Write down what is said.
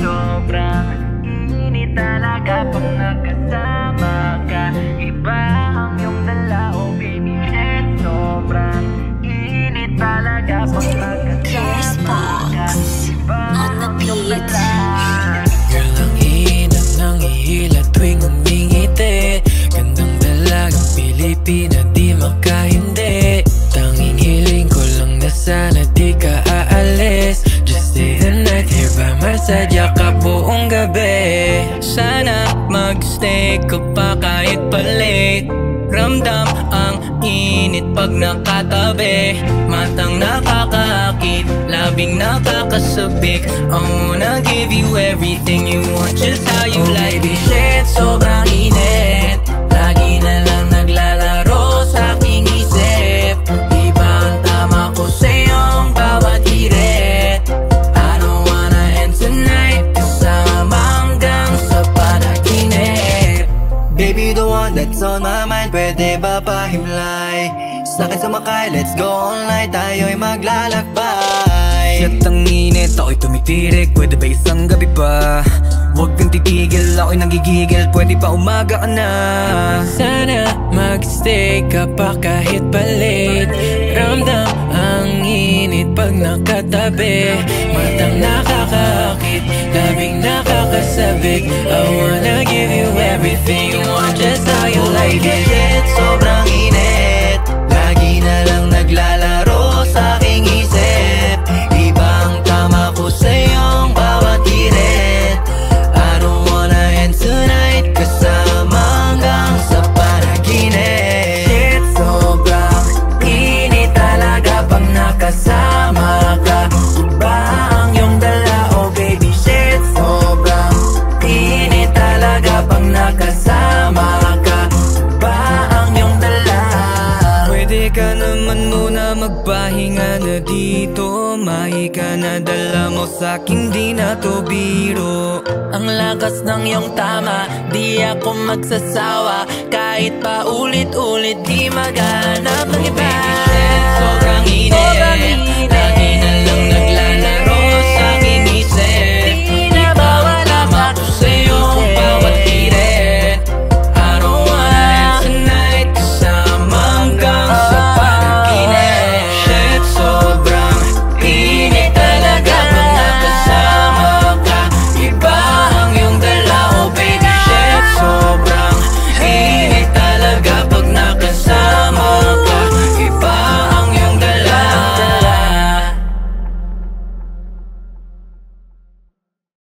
Sobrang init talaga pag nagkasama ka. Iba ang iyong dala, oh baby shit Sobrang init talaga pag nagkasama ka. Iba ang iyong dala. Girl, ang hinap ng ihila tuwing umingiti. Gandang dalagang Pilipina, di makahindi Tanging hiling ko lang na sana di ka aalis stay the night here by my side Yakap buong gabi. Sana magstay ka pa kahit pa late Ramdam ang init pag nakatabi. Matang nakakaakit, labing nakakasabik I wanna give you everything you want Just how you like it. Shit, sobrang on my mind Pwede ba pahimlay? Sakit sumakay, let's go all night Tayo'y maglalakbay. Siyat ang init, ako'y tumitirik Pwede ba isang gabi pa? Huwag kang titigil, ako'y nagigigil Pwede pa umaga ka na. Sana magstay ka pa kahit pa late Ramdam ang init pag nakatabi. Matang nakakaakit, how magpahinga na dito. Mahi ka na dala mo sa'king di na to biro. Ang lakas ng iyong tama, di ako magsasawa. Kahit pa ulit-ulit di maghanap ng iba. Sobrang init